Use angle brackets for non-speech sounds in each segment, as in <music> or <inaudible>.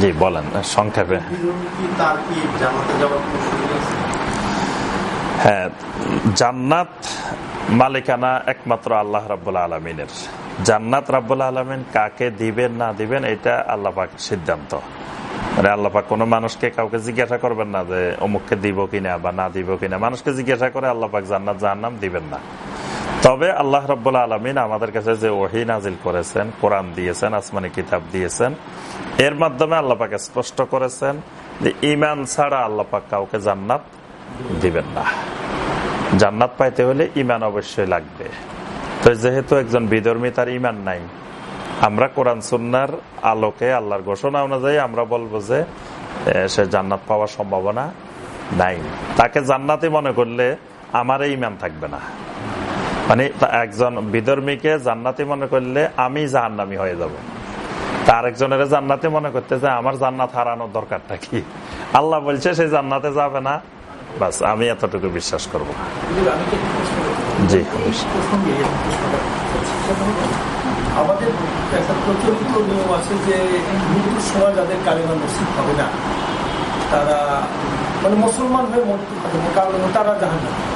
জি, বলেন, সংক্ষেপে। হ্যাঁ জান্নাত মালিকানা একমাত্র আল্লাহ রাবুল্লাহ আলমিনের। জান্নাত রাবুল্লাহ আলমিন কাকে দিবেন, না দিবেন, এটা আল্লাহ পাকের সিদ্ধান্ত। মানে আল্লাপাক কোনো মানুষকে, কাউকে জিজ্ঞাসা করবেন না যে অমুককে দিব কিনা বা না দিব কিনা। মানুষকে জিজ্ঞাসা করে আল্লাপাক জান্নাত জাহান্নাম দিবেন না। তবে আল্লাহ রব্বুল্লা আলমিন আমাদের কাছে যে ওহি নাজিল করেছেন, কোরআন দিয়েছেন, আসমানি কিতাব দিয়েছেন, এর মাধ্যমে আল্লাপাক স্পষ্ট করেছেন যে ইমান ছাড়া আল্লাপাক কাউকে জান্নাত দিবেন না। জান্নাত পাইতে হলে ইমান অবশ্যই লাগবে। তো যেহেতু একজন বিধর্মী, তার ইমান নাই, আমরা কোরআন সুন্নার আলোকে, আল্লাহর ঘোষণা অনুযায়ী আমরা বলব যে সে জান্নাত পাওয়ার সম্ভাবনা নাই। তাকে জান্নাতে মনে করলে আমার ইমান থাকবে না। মানে একজন বিধর্মীকে জান্নাতি মনে করলে আমি জাহান্নামি হয়ে যাব। তার একজনের জান্নাতে মনে করতে যে আমার জান্নাত হারানোর দরকারটা কি? আল্লাহ বলছে, সে জান্নাতে যাবে না। বাস, আমি এতটুকু বিশ্বাস করব। জি। তারা মানে মুসলমান হয়ে কারণ তারা জাহান না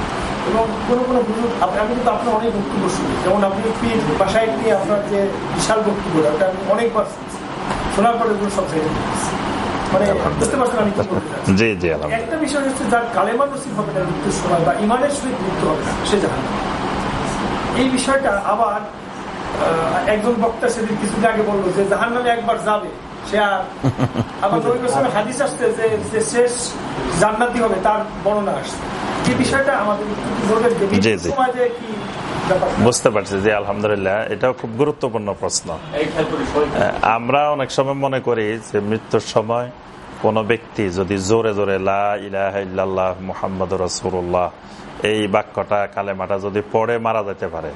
এবং কোনো কোনো বুঝুন আমি কিন্তু আপনার অনেক বক্তব্য শুনি। যেমন আপনি পীর বাসায় নিয়ে আপনার যে বিশাল বক্তব্য ওটা আমি অনেকবার শুনছি। শোনার পরে সব জায়গায় মানে বুঝতে পারছেন আমি কি বলতে জি জি একটা বিষয় হচ্ছে যার কালেমা নসিব হবে না মৃত্যুর সময় বা ইমানের সহিত মৃত্যু হবে না সে জাহান এই বিষয়টা আবার একজন বক্তা সেদিন কিছুদিন আগে বলল যে জাহান নামে একবার যাবে সে আর <laughs> আবার নবী হাদিস আসছে যে শেষ জান্নাতি হবে তার বর্ণনা আসছে। বিষয়টা আমাদের বুঝতে পারছি যে আলহামদুলিল্লাহ। এটাও খুব গুরুত্বপূর্ণ প্রশ্ন। আমরা অনেক সময় মনে করি যে মৃত্যুর সময় কোন ব্যক্তি যদি জোরে জোরে লাহ মুহাম্মদ রসুল্লাহ এই বাক্যটা কালেমাটা যদি পড়ে মারা যেতে পারে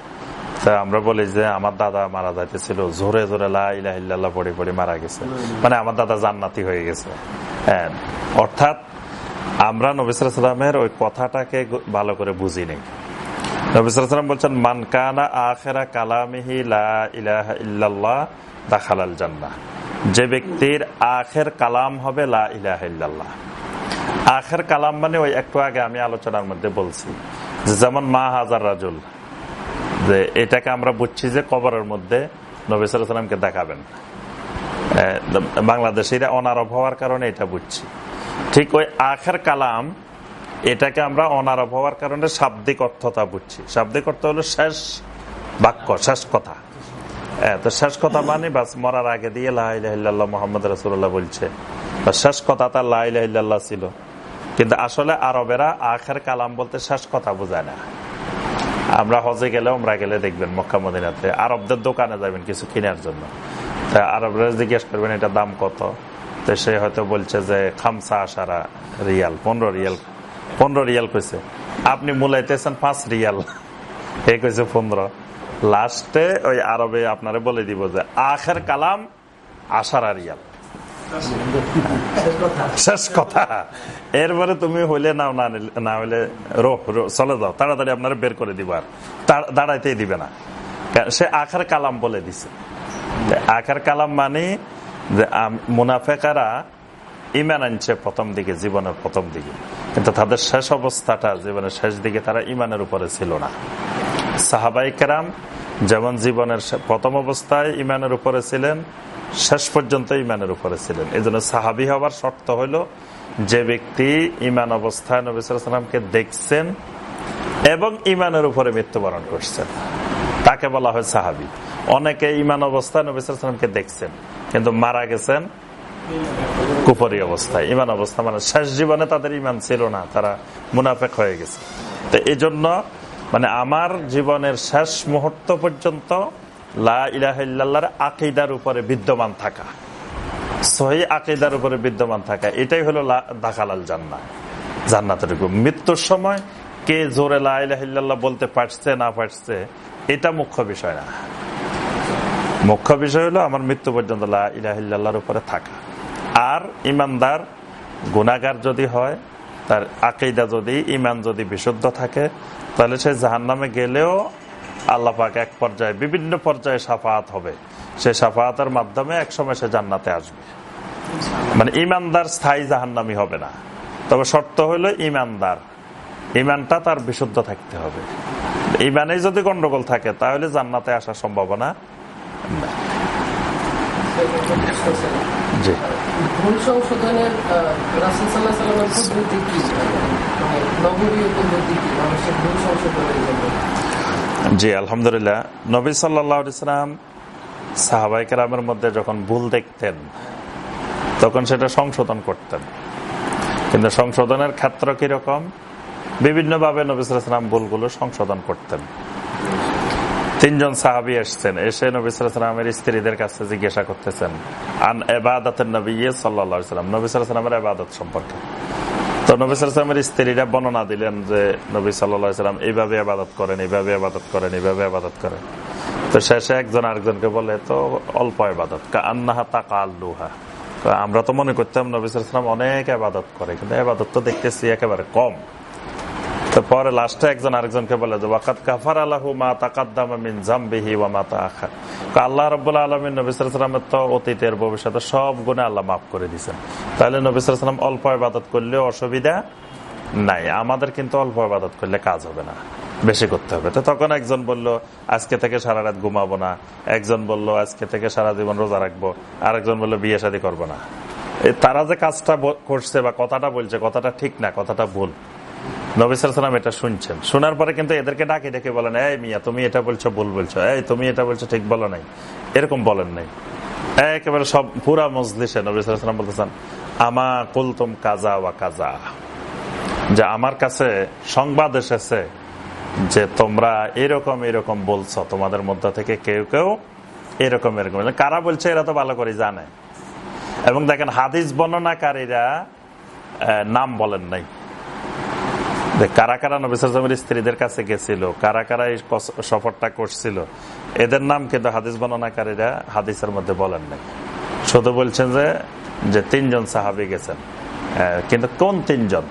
তা আমরা বলি যে আমার দাদা মারা যাইতেছিল জোরে জোরে লাহ পড়ে পড়ে মারা গেছে। মানে আমার দাদা জান্নাতি হয়ে গেছে। হ্যাঁ অর্থাৎ আমরা নবিসামের ওই কথাটাকে ভালো করে বুঝি নেই নবিসাম বলছেন মানকানা আখেরা কালামিহি ইল্লাল্লাহ দাখালাল জান্না যে ব্যক্তির আখের কালাম হবে লা ইলাহ ইল্লাল্লাহ। আখের কালাম মানে ওই একটু আগে আমি আলোচনার মধ্যে বলছি যেমন মা হাজার রাজুল, যে এটাকে আমরা বুঝছি যে কবরের মধ্যে নবিসামকে দেখাবেন। বাংলাদেশিরা অনারব হওয়ার কারণে এটা বুঝছি। ঠিক ওই আখের কালাম, এটাকে আমরা অনারব হওয়ার কারণে শাব্দিক অর্থতা বুঝছি। শাব্দিক অর্থ হলো শেষ বাক্য, শেষ কথা। তো শেষ কথা মানে বাস মরার আগে দিয়ে লাহ মোহাম্মদ রসুল্লাহ বলছে। শেষ কথা তার লাহ ছিল। কিন্তু আসলে আরবেরা আখের কালাম বলতে শেষ কথা বোঝায় না। আমরা হজে গেলে ওমরা গেলে দেখবেন মক্কা, মদিনাতে আরবদের দোকানে যাবেন কিছু কেনার জন্য। আরবরা জিজ্ঞেস করবেন এটা দাম কত? তো সে হয়তো বলছে যে খামসা আসারা রিয়াল, পনেরো রিয়াল পনেরো রিয়াল কইছে। আপনি মূলাইতেছেন পাঁচ রিয়াল। এ কইছে পনেরো। লাস্টে ওই আরবে আপনারা বলে দিব যে আখের কালাম আসারা রিয়াল। শেষ কথা। এরপরে তুমি হইলে নাও না না হইলে রো চলে যাও। তাড়াতাড়ি আপনারা বের করে দিব আর। দাঁড়াইতেই দিবে না। সে আখের কালাম বলে দিছে। আখের কালাম মানে যে মুনাফেকারা ইমান আনছে প্রথম দিকে, জীবনের প্রথম দিকে। কিন্তু তাদের শেষ অবস্থাটা, জীবনের শেষ দিকে তারা ইমানের উপরে ছিল না। সাহাবাই কেরাম যেমন জীবনের প্রথম অবস্থায় ইমানের উপরে ছিলেন, শেষ পর্যন্ত ইমানের উপরে ছিলেন। এই জন্য সাহাবি হওয়ার শর্ত হইল, যে ব্যক্তি ইমান অবস্থায় নবিসামকে দেখছেন এবং ইমানের উপরে মৃত্যুবরণ করছেন। তাকে বলা হয় সাহাবি। অনেকে ইমান অবস্থায় নবিসামকে দেখছেন। কিন্তু মারা গেছেন কুপরি অবস্থায় ইমান অবস্থা মানে শেষ জীবনে তাদের ইমান ছিল না, তারা মুনাফেক হয়ে গেছে। তো এই জন্য মানে আমার জীবনের শেষ মুহূর্ত পর্যন্ত লা ইলাহার আকিদার উপরে বিদ্যমান থাকা, সহি আকিদার উপরে বিদ্যমান থাকা, এটাই হলো দাখালাল জান্না জান্নাতের মৃত্যুর সময় কে জোরে লাহ বলতে পারছে না পারছে, এটা মুখ্য বিষয় না। মুখ্য বিষয় হলো আমার মৃত্যু পর্যন্ত ইলাহিল্লাহর উপরে থাকা। আর ইমানদার গুণাগার যদি হয়, তার আকেইদা যদি ইমান যদি বিশুদ্ধ থাকে, তাহলে সে জাহান নামে গেলেও আল্লাপাক এক পর্যায়ে, বিভিন্ন পর্যায়ে সাফাত হবে। সে সাফাতের মাধ্যমে একসময় সে জান্নাতে আসবে। মানে ইমানদার স্থায়ী জাহান্নামি হবে না। তবে শর্ত হলো ইমানদার ইমানটা তার বিশুদ্ধ থাকতে হবে। ইমানে যদি গন্ডগোল থাকে, তাহলে জান্নাতে আসার সম্ভাবনা জি। মানে জি আলহামদুলিল্লাহ। নবী সাল্লাহ ইসলাম সাহাবাই কেরামের মধ্যে যখন ভুল দেখতেন তখন সেটা সংশোধন করতেন। কিন্তু সংশোধনের ক্ষেত্র কীরকম বিভিন্নভাবে নবী সালাম ভুলগুলো সংশোধন করতেন। তিনজন সাহাবি এসছেন। এসে নবী সালামের স্ত্রীদের কাছে জিজ্ঞাসা করতেছেন, আন এবাদতের নবী সাল্লাম? নবী সালামের এবাদত সম্পর্কে। তো নবী সালামের স্ত্রীরা বর্ণনা দিলেন যে, নবী সাল্লাম এইভাবে আবাদত করেন, এইভাবে আবাদত করেন, এইভাবে আবাদত করেন। তো শেষে একজন আরেকজনকে বলে, তো অল্প আবাদত আন্নাহা তাকা আল্লুহা আমরা তো মনে করতাম নবী সালাম অনেক আবাদত করে, কিন্তু আবাদত তো দেখতেছি একেবারে কম। পরে লাস্টে একজন আরেকজনকে বলে যে ওয়াকাত কাফার আল্লাহু মা তাকাদ্দামা মিন জামবিহি ওয়া মা তাআখার। আল্লাহ রাব্বুল আলামিন নবী সাল্লাল্লাহু তো অতীতের ভবিষ্যতে সব গুণে আল্লাহ মাফ করে দিয়েছেন। তাহলে নবী সাল্লাল্লাহু অল্প ইবাদত করলে অসুবিধা নাই। আমাদের কিন্তু অল্প ইবাদত করলে কাজ হবে না, বেশি করতে হবে। তো তখন একজন বলল, আজকে থেকে সারা রাত ঘুমাবো না। একজন বলল, আজকে থেকে সারা জীবন রোজা রাখব। আরেকজন বলল, বিয়ে শাদী করব না। তারা যে কাজটা করছে বা কথাটা বলছে, কথাটা ঠিক না, কথাটা ভুল। নবিসাম এটা শুনছেন। শোনার পরে কিন্তু এদেরকে ডাকে ডেকে বলেন, এই মিয়া, তুমি এটা বলছো, ভুল বলছো। এই, তুমি এটা বলছো, ঠিক বলো নাই। এরকম বলেন নাই। একেবারে সব পুরা মজলিসে নবিসাম বলতেছেন আমা কুলতুম কাজা ওয়া কাজা যে আমার কাছে সংবাদ এসেছে যে তোমরা এরকম এরকম বলছো। তোমাদের মধ্যে থেকে কেউ কেউ এরকম এরকম কারা বলছে এরা তো ভালো করে জানে। এবং দেখেন হাদিস বর্ণনাকারীরা নাম বলেন নাই। কারা কারা নবিসের স্ত্রীদের কাছে গেছিল, কারা কারা এই সফরটা করছিল, এদের নাম কিন্তু হাদিস বর্ণনাকারীরা হাদিসের মধ্যে বলেন নাই। শুধু বলছেন যে যে তিনজন সাহাবি গেছেন কিন্তু কোন তিনজন?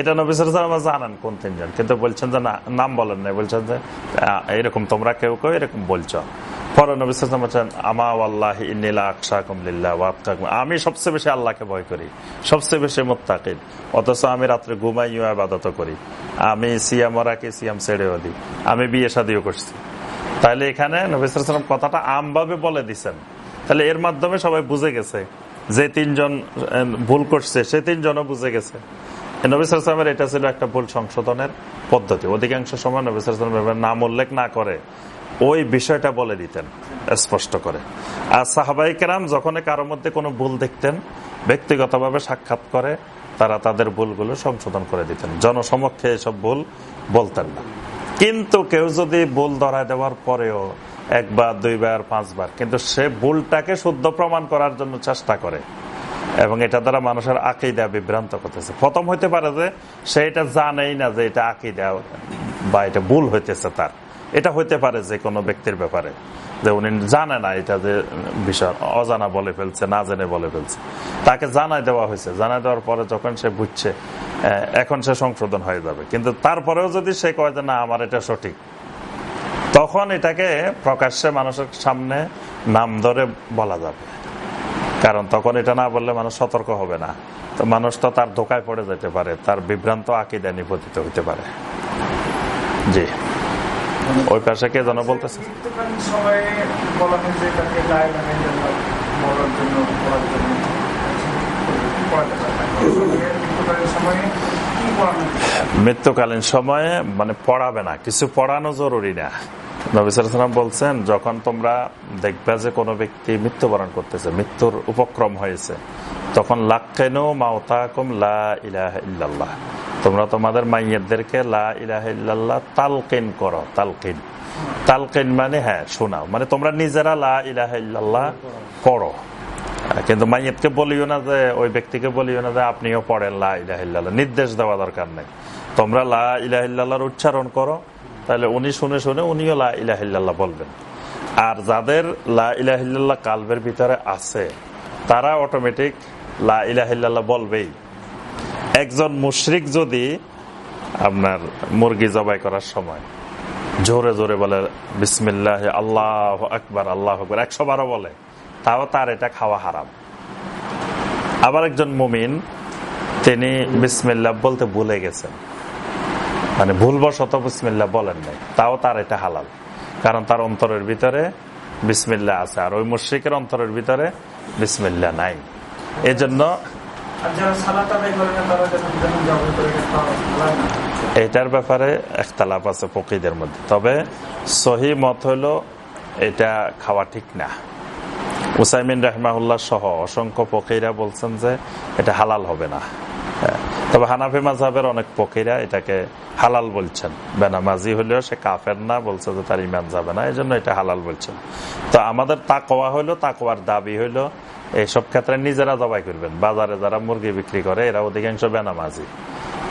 এটা নবিসের জানান কোন তিনজন, কিন্তু বলছেন যে নাম বলেন নাই, বলছেন যে এরকম তোমরা কেউ কেউ এরকম বলছো। আমা সবচেয়ে বেশি আল্লাহকে ভয় করি, সবচেয়ে বেশি মোত্তাকিদ অথচ আমি রাত্রে ঘুমাইও আবাদত করি। আমি সিয়াম রাখি সিয়াম ছেড়েও দিই, আমি বিয়ে শাদিও করছি। তাহলে এখানে নবিসাম কথাটা আমভাবে বলে দিচ্ছেন তাহলে এর মাধ্যমে সবাই বুঝে গেছে যে তিনজন ভুল করছে, সে তিনজনও বুঝে গেছে। নবিসামের এটা ছিল একটা ভুল সংশোধনের পদ্ধতি। অধিকাংশ সময় নবিসামের নাম উল্লেখ না করে ওই বিষয়টা বলে দিতেন, স্পষ্ট করে। আর সাহাবাই কেরাম যখন কারোর মধ্যে কোনো ভুল দেখতেন, ব্যক্তিগতভাবে সাক্ষাৎ করে, তারা তাদের ভুলগুলো সংশোধন করে দিতেন। জনসমক্ষে এসব ভুল বলতেন না। কিন্তু কেউ যদি ভুল ধরায় দেওয়ার পরেও একবার, দুইবার, পাঁচবার, কিন্তু সে ভুলটাকে শুদ্ধ প্রমাণ করার জন্য চেষ্টা করে, এবং এটা দ্বারা মানুষের আকিদা বিভ্রান্ত করতেছে। প্রথম হইতে পারে যে সে এটা জানেই না যে এটা আকিদা বা এটা ভুল হইতেছে তার। এটা হইতে পারে যে কোনো ব্যক্তির ব্যাপারে। যে উনি জানে না এটা যে বিষয়, অজানা বলে ফেলছে, না জেনে বলে ফেলছে। তাকে জানাই দেওয়া হয়েছে। জানাই দেওয়ার পরে যখন সে বুঝছে এখন সে সংশোধন হয়ে যাবে। কিন্তু তারপরেও যদি সে কয় যে না, আমার এটা সঠিক, তখন এটাকে প্রকাশ্যে মানুষের সামনে নাম ধরে বলা যাবে। কারণ তখন এটা না বললে মানুষ সতর্ক হবে না। তো মানুষ তো তার ধোকায় পড়ে যেতে পারে, তার বিভ্রান্ত আকিদা নিপতিত হইতে পারে। জি। ওই পাশে কে যেন বলতেছে? মৃত্যুকালীন সময়ে মানে পড়াবে না কিছু পড়ানো জরুরি না। নবিসাম বলছেন যখন তোমরা দেখবে যে কোনো ব্যক্তি মৃত্যুবরণ করতেছে মৃত্যুর উপক্রম হয়েছে তখন লাক্কেনো মাওতাকুম লা ইলাহ ইল্লাল্লাহ। তোমরা তোমাদের মাইয়েরদেরকে লা তালকিন করো, তালকিন। তালকিন মানে হ্যাঁ শোনাও। মানে তোমরা নিজেরা লা ইলাহ ইল্লাল্লাহ পড়ো কিন্তু মাইয়েতকে বলিও না যে, ওই ব্যক্তিকে বলিও না যে, আপনিও পড়েন লা ইলাহ ইল্লাল্লাহ। নির্দেশ দেওয়া দরকার নেই। তোমরা লা ইলাহ উচ্চারণ করো, তাহলে উনি শুনে শুনে উনিও লা ইলাহিল্লাহ বলবেন। আর যাদের লা ইলাহিল্লাহ কালবের ভিতরে আছে, তারা অটোমেটিক লা ইলাহিল্লাহ বলবেই। একজন মুশরিক যদি আপনার মুরগি জবাই করার সময় জোরে জোরে বলে, বিসমিল্লাহ, আল্লাহ আকবার, আল্লাহ আকবর একশো বারো বলে, তাও তার এটা খাওয়া হারাম। আবার একজন মুমিন, তিনি বিসমিল্লা বলতে ভুলে গেছেন। মানে ভুলবশত বিসমিল্লা বলেন নাই, তাও তার এটা হালাল। কারণ তার অন্তরের ভিতরে বিসমিল্লা আছে, আর ওই মুশ্রিকের অন্তরের ভিতরে বিসমিল্লা নাই। এজন্য এটার ব্যাপারে একতালাপ আছে পকিদের মধ্যে। তবে সহি মত হইল এটা খাওয়া ঠিক না। উসাইমিন রহমাউল্লাহ সহ অসংখ্য পকিরা বলছেন যে এটা হালাল হবে না। হ্যাঁ। তবে হানাফি মাঝহের অনেক পকিরা এটাকে হালাল বলছেন। বেনামাজি হলেও সে কাফের না, বলছে যে তার ইমান যাবে না এই জন্য এটা হালাল বলছেন। তো আমাদের তাকোয়া হইল তাকোয়ার দাবি হইল এইসব ক্ষেত্রে নিজেরা জবাই করবেন। বাজারে যারা মুরগি বিক্রি করে, এরা অধিকাংশ বেনামাজি।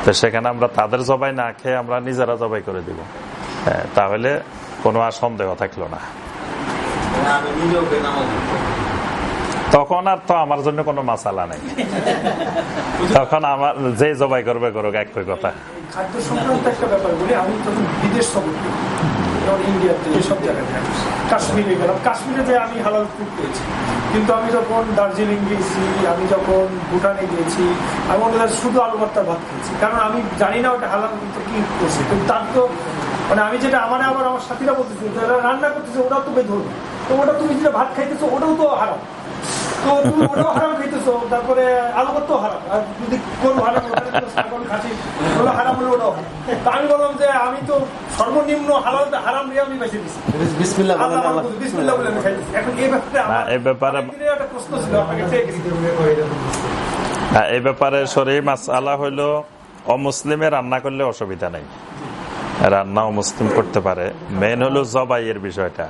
তো সেখানে আমরা তাদের জবাই না খেয়ে আমরা নিজেরা জবাই করে দিব। তাহলে কোনো আর সন্দেহ থাকল না। তখন আর তো আমার জন্য কোনো মাসালা নেই। তখন আমার যে জবাই করবে করুক, একই কথা। খাদ্য সংক্রান্ত একটা ব্যাপার বলি, আমি তখন বিদেশ যেমন ইন্ডিয়াতে এসব জায়গায় কাশ্মীরে গেলাম। কাশ্মীরে যে আমি হালাল ফুড পেয়েছি। কিন্তু আমি যখন দার্জিলিং গিয়েছি আমি যখন ভুটানে গিয়েছি আমি ওদের শুধু আলু ভাত খেয়েছি। কারণ আমি জানি না ওটা হালাল কি করছে। কিন্তু তার তো মানে আমি যেটা আমার আবার আমার সাথীরা বলতেছে, যারা রান্না করতেছে, ওটাও তো বেধর্ম তো ওটা তুমি যেটা ভাত খাইতেছো, ওটাও তো হারাম। এই ব্যাপারে। হ্যাঁ, এই ব্যাপারে শরীর মাস আলা হইল অমুসলিমে রান্না করলে অসুবিধা নেই রান্না অমুসলিম করতে পারে মেন হলো জবাইয়ের বিষয়টা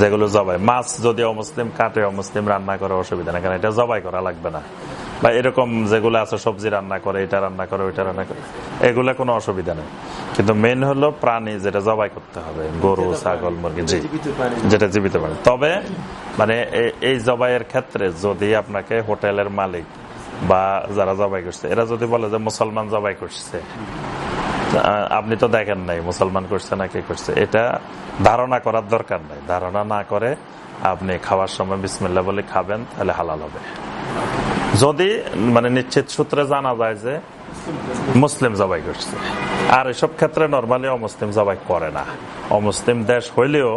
যেগুলো জবাই। মাছ যদি অমুসলিম কাটে অমুসলিম রান্না করে অসুবিধা নেই কারণ এটা জবাই করা লাগবে না। বা এরকম যেগুলো আছে সবজি রান্না করে এটা রান্না করে ওইটা রান্না করে এগুলো কোনো অসুবিধা নেই। কিন্তু মেন হলো প্রাণী যেটা জবাই করতে হবে। গরু ছাগল মুরগি জি। যেটা জীবিত প্রাণী। তবে মানে এই জবাইয়ের ক্ষেত্রে যদি আপনাকে হোটেলের মালিক বা যারা জবাই করছে এরা যদি বলে যে মুসলমান জবাই করছে আপনি তো দেখেন নাই, মুসলমান করছে না কে করছে। এটা ধারণা করার দরকার নাই। ধারণা না করে আপনি খাওয়ার সময় বিসমিল্লা বলে খাবেন, তাহলে হালাল হবে। যদি মানে নিশ্চিত সূত্রে জানা যায় যে মুসলিম জবাই করছে। আর এসব ক্ষেত্রে নর্মালি অমুসলিম জবাই করে না। অমুসলিম দেশ হইলেও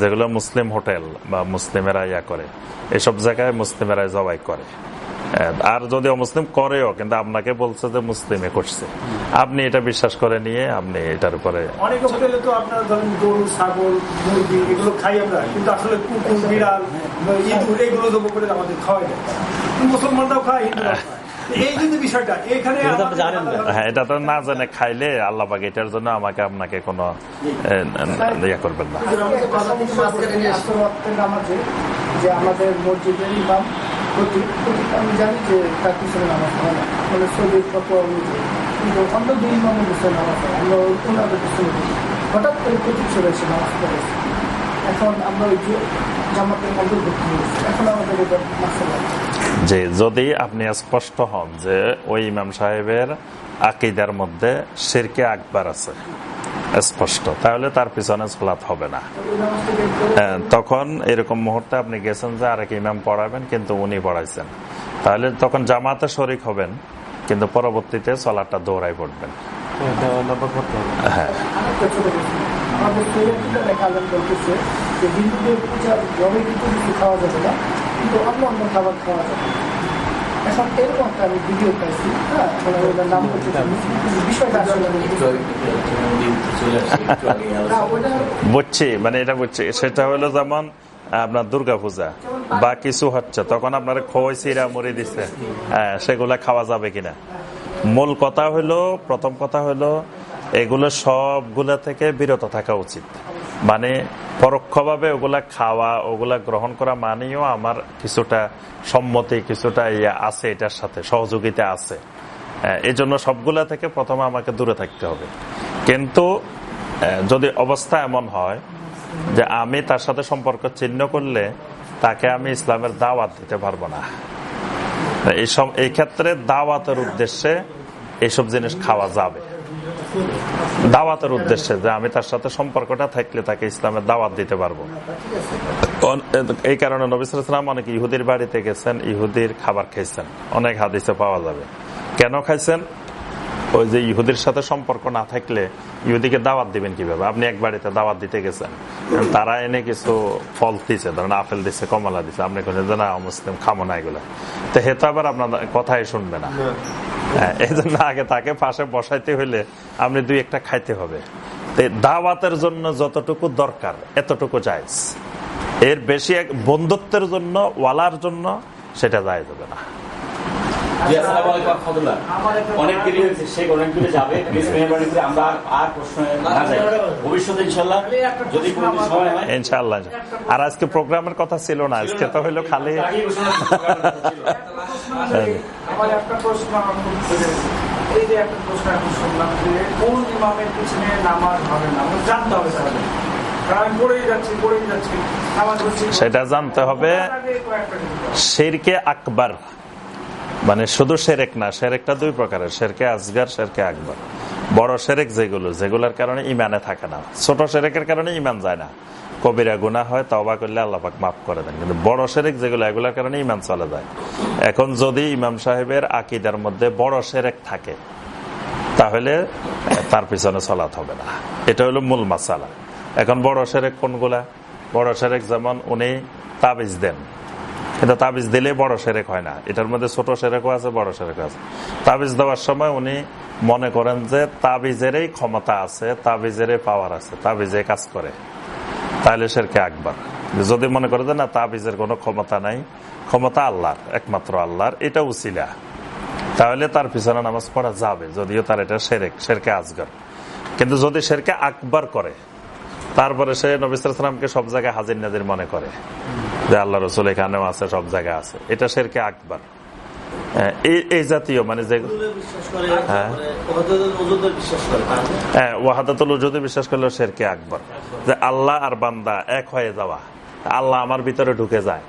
যেগুলো মুসলিম হোটেল বা মুসলিমেরা ইয়া করে, এসব জায়গায় মুসলিমেরা জবাই করে। আর যদি অমুসলিম করেও কিন্তু আপনাকে বলছে যে মুসলিমে করছে। আপনি এটা বিশ্বাস করে নিয়ে আপনি এটার উপরে অনেক হোটেলে তো আপনার ধরেন গরু ছাগল মুরগি এগুলো খাই আমরা। কিন্তু আসলে কুকুর বিড়াল ইঁদুর এগুলো দেবো করে আমাদের খাওয়াই মুসলমানরাও খায় হিন্দুরাও খায়। এই যদি বিষয়টা এখানে এটা তো না। হ্যাঁ এটা তো না জেনে খাইলে আল্লাহ পাক এটার জন্য আমাকে আপনাকে কোনো ইয়া করবেন না। আমাদের মসজিদের ইমাম আমি জানি যে তার পিছনে নামাজ হয় না। মানে শরীর অনুযায়ী কিন্তু অন্য দুই পিছনে নামাজ হয় আমরা ওনাদের পিছনে হঠাৎ করে প্রতীক চলে এসে নামাজ পড়েছে এখন আমরা ওই যে জামাতের এখন আমাদের যে যদি আপনি স্পষ্ট হন যে ওই ইমাম সাহেবের আকিদার মধ্যে শেরকে আকবার আছে। স্পষ্ট। তাহলে তার পিছনে সলাৎ হবে না। হ্যাঁ, তখন এরকম মুহূর্তে আপনি গেছেন যে আরেক ইমাম পড়াবেন কিন্তু উনি পড়াইছেন। তাহলে তখন জামাতে শরিক হবেন কিন্তু পরবর্তীতে চলাটা দৌড়াই পড়বেন। হ্যাঁ। আরেকটা ছোট প্রশ্ন আমাদের সৈয়দুল্লাহ কালাম বলতেছে যে হিন্দুদের পূজার জবে কিন্তু কিছু খাওয়া যাবে না কিন্তু অন্য অন্য খাবার খাওয়া যাবে এখন এরকম একটা আমি ভিডিও পাইছি হ্যাঁ মানে নাম হচ্ছে বিষয়টা আসলে বুঝছি মানে এটা বুঝছি। সেটা হলো যেমন আপনার দুর্গা পূজা বা কিছু হচ্ছে তখন আপনার খই চিরা মুড়ি দিচ্ছে হ্যাঁ সেগুলা খাওয়া যাবে কিনা। মূল কথা হলো প্রথম কথা হলো এগুলো সবগুলা থেকে বিরত থাকা উচিত। মানে পরোক্ষভাবে ওগুলা খাওয়া ওগুলা গ্রহণ করা মানেও আমার কিছুটা সম্মতি কিছুটা ইয়ে আছে এটার সাথে সহযোগিতা আছে। হ্যাঁ, এই জন্য সবগুলা থেকে প্রথমে আমাকে দূরে থাকতে হবে। কিন্তু যদি অবস্থা এমন হয় যে আমি তার সাথে সম্পর্ক চিহ্ন করলে তাকে আমি ইসলামের দাওয়াত দিতে পারব না। এই ক্ষেত্রে দাওয়াতের উদ্দেশ্যে এইসব জিনিস খাওয়া যাবে। দাওয়াতের উদ্দেশ্যে যে আমি তার সাথে সম্পর্কটা থাকলে তাকে ইসলামের দাওয়াত দিতে পারব। এই কারণে নবিসাম অনেক ইহুদির বাড়িতে গেছেন, ইহুদির খাবার খাইছেন। অনেক হাদিসে পাওয়া যাবে। কেন খাইছেন? ওই যে ইহুদির সাথে সম্পর্ক না থাকলে ইহুদিকে দাওয়াত দিবেন কীভাবে? আপনি এক বাড়িতে দাওয়াত দিতে গেছেন। তারা এনে কিছু ফল দিছে ধরেন আপেল দিছে কমলা দিছে। আপনি কোন যে না মুসলিম খামো না এগুলো। তো হে তো আবার আপনার কথাই শুনবে না। হ্যাঁ, এই জন্য আগে তাকে পাশে বসাইতে হইলে আপনি দুই একটা খাইতে হবে। দাওয়াতের জন্য যতটুকু দরকার এতটুকু যাইজ এর বেশি এক বন্ধুত্বের জন্য ওয়ালার জন্য সেটা যায় যাবে না। অনেক দেরি হয়েছে শেখ অনেক দূরে যাবে। প্লিজ মেহরবানি করে আমরা আর- আর প্রশ্ন না যাই। ভবিষ্যতে ইনশাল্লাহ যদি কোনোদিন সময় হয় ইনশাআল্লাহ আর আজকে প্রোগ্রামের কথা ছিল না আজকে তো হইল খালি আগেই ঘোষণা ছিল। <laughs> আমার একটা প্রশ্ন আমার খুব ছেলে এই যে একটা প্রশ্ন এখন শুনলাম যে কোন ইমামের পিছনে নামাজ হবে না? জানতে হবে তাহলে। কারণ আমি পড়েই যাচ্ছি পড়েই যাচ্ছি। নামাজ হচ্ছে সেটা জানতে হবে। শেরকে আকবার। মানে শুধু সেরেক না সেরেকটা দুই প্রকারের সেরকে আসগার সেরকে আকবর। বড় সেরেক যেগুলো, যেগুলোর কারণে ইমানে থাকে না। ছোট সেরেকের কারণে ইমান যায় না। কবিরা গুণা হয় তবা করলে আল্লাপাক মাফ করে দেন। কিন্তু বড় সেরেক যেগুলো, এগুলোর কারণে ইমান চলে যায়। এখন যদি ইমাম সাহেবের আকিদার মধ্যে বড় সেরেক থাকে, তাহলে তার পিছনে চলাত হবে না। এটা হলো মূল মাসালা। এখন বড় সেরেক কোনগুলা? বড় সেরেক যেমন উনি তাবিজ দেন। কিন্তু তাবিজ দিলে বড় সেরেক হয় না। এটার মধ্যে ছোট সেরেকও আছে, বড় সেরেকও আছে। তাবিজ দেওয়ার সময় উনি মনে করেন যে তাবিজেরই ক্ষমতা আছে, তাবিজেরই পাওয়ার আছে, তাবিজে কাজ করে। তাহলে সেরকে আকবার। যদি মনে করে যে না, তাবিজের কোনো ক্ষমতা নাই, ক্ষমতা আল্লাহর, একমাত্র আল্লাহর, এটা উচিলা। তাহলে তার পিছনে নামাজ পড়া যাবে, যদিও তার এটা সেরেক, সেরকে আজগর। কিন্তু যদি সেরকে আকবার করে তারপরে সে নবিসামকে সব জায়গায় হাজির নাজির মনে করে। যে আল্লাহ রসুল এখানেও আছে সব জায়গায় আছে। এটা সেরকে আকবার। এই জাতীয় মানে যে হ্যাঁ। হ্যাঁ ওয়াহাদাতুল যদি বিশ্বাস শেরকে আকবর। যে আল্লাহ আর বান্দা এক হয়ে যাওয়া আল্লাহ আমার ভিতরে ঢুকে যায়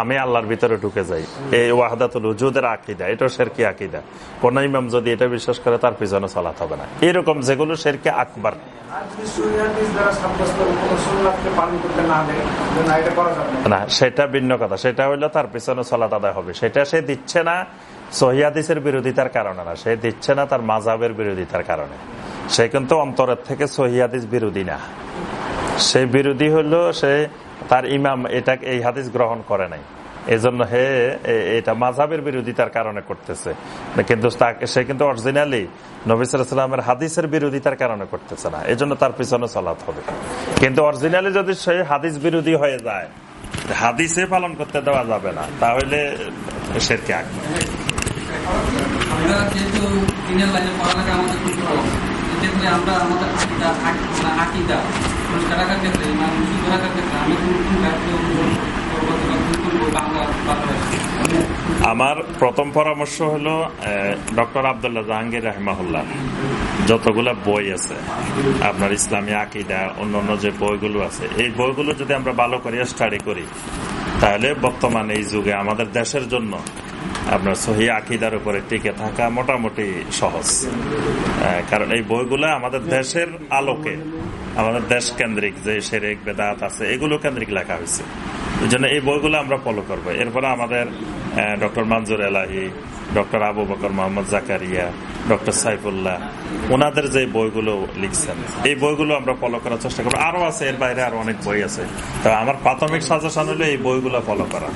আমি আল্লাহর ভিতরে ঢুকে যাই। এই ওয়াহাদাতুল উজুদের আকিদা এটা শেরকি আকিদা। কোন ইমাম যদি এটা বিশ্বাস করে তার পিছনে চলাতে হবে না। এরকম যেগুলো শেরকে আকবর না সেটা ভিন্ন কথা। সেটা হইল তার পিছনে চলাত আদায় হবে। সেটা সে দিচ্ছে না সহিয়াদিসের বিরোধিতার কারণে না। সে দিচ্ছে না তার মাজাবের বিরোধিতার কারণে। সে কিন্তু অন্তরের থেকে সহিয়াদিস বিরোধী না। সে বিরোধী হলো সে তার ইমাম এটা এই হাদিস গ্রহণ করে নাই। এজন্য হে এটা মাঝাবের বিরোধিতার কারণে করতেছে। কিন্তু সে কিন্তু অরিজিনালি নবিসামের হাদিসের বিরোধিতার কারণে করতেছে না। এজন্য তার পিছনে চলাতে হবে। কিন্তু অরিজিনালি যদি সে হাদিস বিরোধী হয়ে যায়, হাদিসে পালন করতে দেওয়া যাবে না, তাহলে সেরকে আগে আমরা আমার প্রথম পরামর্শ হলো ডক্টর আবদুল্লাহ জাহাঙ্গীর রাহমাহুল্লাহ, যতগুলো বই আছে, আপনার ইসলামী আকিদা অন্যান্য যে বইগুলো আছে, এই বইগুলো যদি আমরা ভালো করে স্টাডি করি, তাহলে বর্তমানে এই যুগে আমাদের দেশের জন্য আপনার সহি আকিদার উপরে টিকে থাকা মোটামুটি সহজ। কারণ এই বইগুলো আমাদের দেশের আলোকে, আমাদের দেশ কেন্দ্রিক যে সেরেক বেদাত আছে, এগুলো কেন্দ্রিক লেখা হয়েছে। জন্য এই বইগুলো আমরা ফলো করব। এরপরে আমাদের doctor Manzur Elahi, doctor Abu Bakr Mohammad Zakaria, doctor Saifullah, ওনাদের যে বইগুলো লিখছেন, এই বইগুলো আমরা ফলো করার চেষ্টা করব। আরও আছে, এর বাইরে আরও অনেক বই আছে। তা আমার প্রাথমিক সাজেশন হলো এই বইগুলো ফলো করা।